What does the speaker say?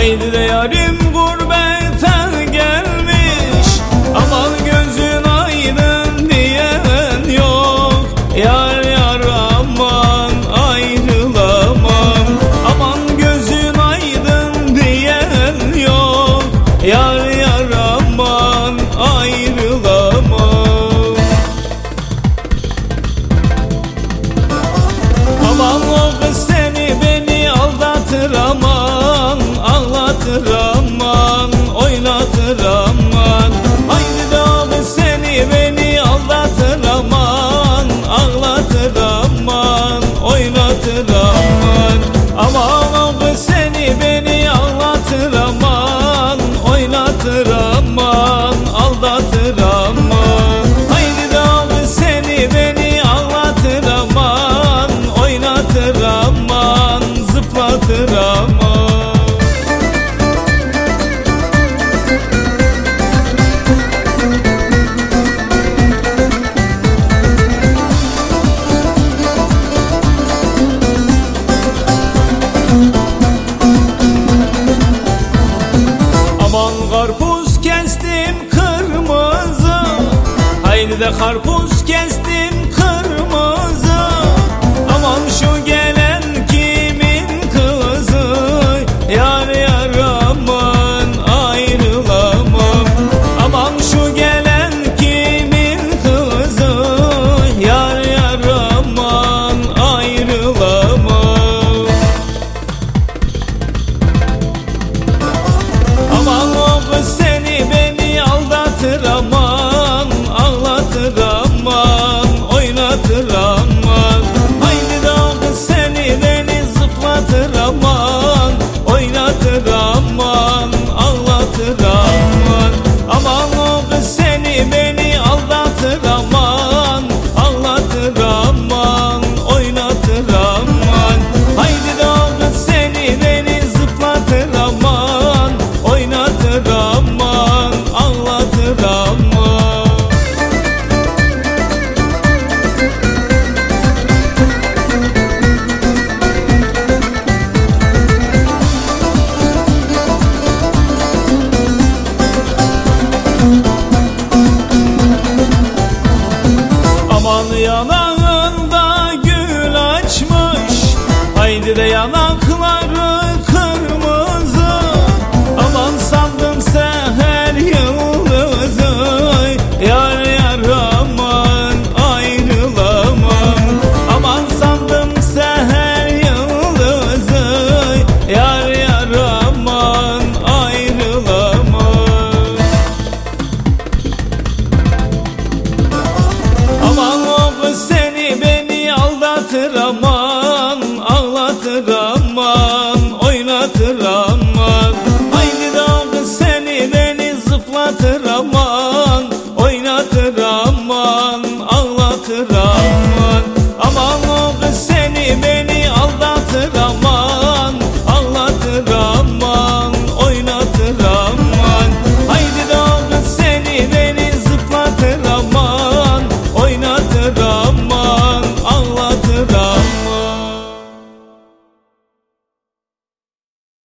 Haydi de yarim yaramaz خرپوز کستی de yanar oynatır aman oynatır aman Haydi dalga seni beni zıplatır aman oynatır aman ağlatır aman Aman o kız seni beni aldatır aman